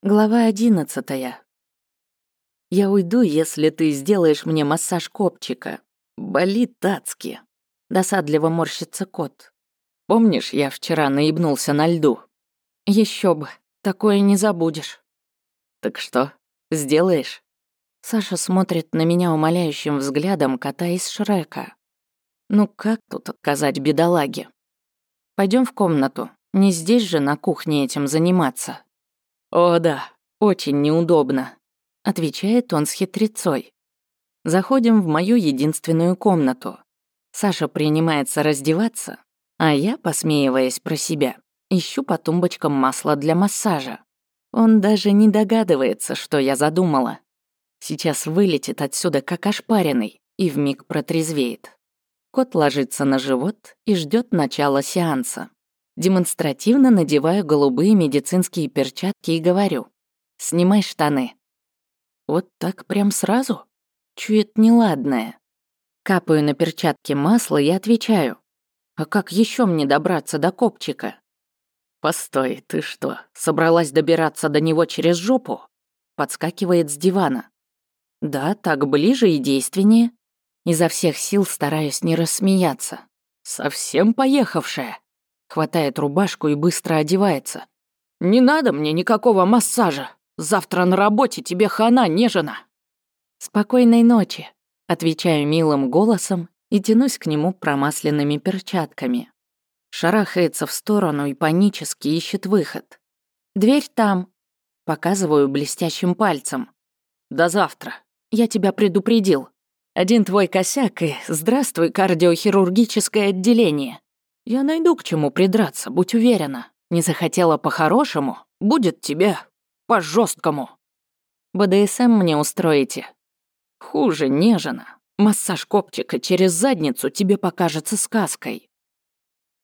Глава одиннадцатая. Я уйду, если ты сделаешь мне массаж копчика. Болит адски. Досадливо морщится кот. Помнишь, я вчера наебнулся на льду? Еще бы, такое не забудешь. Так что, сделаешь? Саша смотрит на меня умоляющим взглядом кота из Шрека. Ну как тут отказать бедолаге? Пойдем в комнату, не здесь же на кухне этим заниматься. «О да, очень неудобно», — отвечает он с хитрецой. Заходим в мою единственную комнату. Саша принимается раздеваться, а я, посмеиваясь про себя, ищу по тумбочкам масло для массажа. Он даже не догадывается, что я задумала. Сейчас вылетит отсюда как ошпаренный и вмиг протрезвеет. Кот ложится на живот и ждет начала сеанса. Демонстративно надеваю голубые медицинские перчатки и говорю. «Снимай штаны». Вот так прям сразу? Чует неладное. Капаю на перчатки масло и отвечаю. А как еще мне добраться до копчика? «Постой, ты что, собралась добираться до него через жопу?» Подскакивает с дивана. «Да, так ближе и действеннее». Изо всех сил стараюсь не рассмеяться. «Совсем поехавшая?» Хватает рубашку и быстро одевается. «Не надо мне никакого массажа. Завтра на работе тебе хана нежена». «Спокойной ночи», — отвечаю милым голосом и тянусь к нему промасленными перчатками. Шарахается в сторону и панически ищет выход. «Дверь там», — показываю блестящим пальцем. «До завтра. Я тебя предупредил. Один твой косяк и здравствуй, кардиохирургическое отделение». Я найду к чему придраться, будь уверена. Не захотела по-хорошему, будет тебе по-жесткому. БДСМ мне устроите. Хуже нежно. Массаж копчика через задницу тебе покажется сказкой.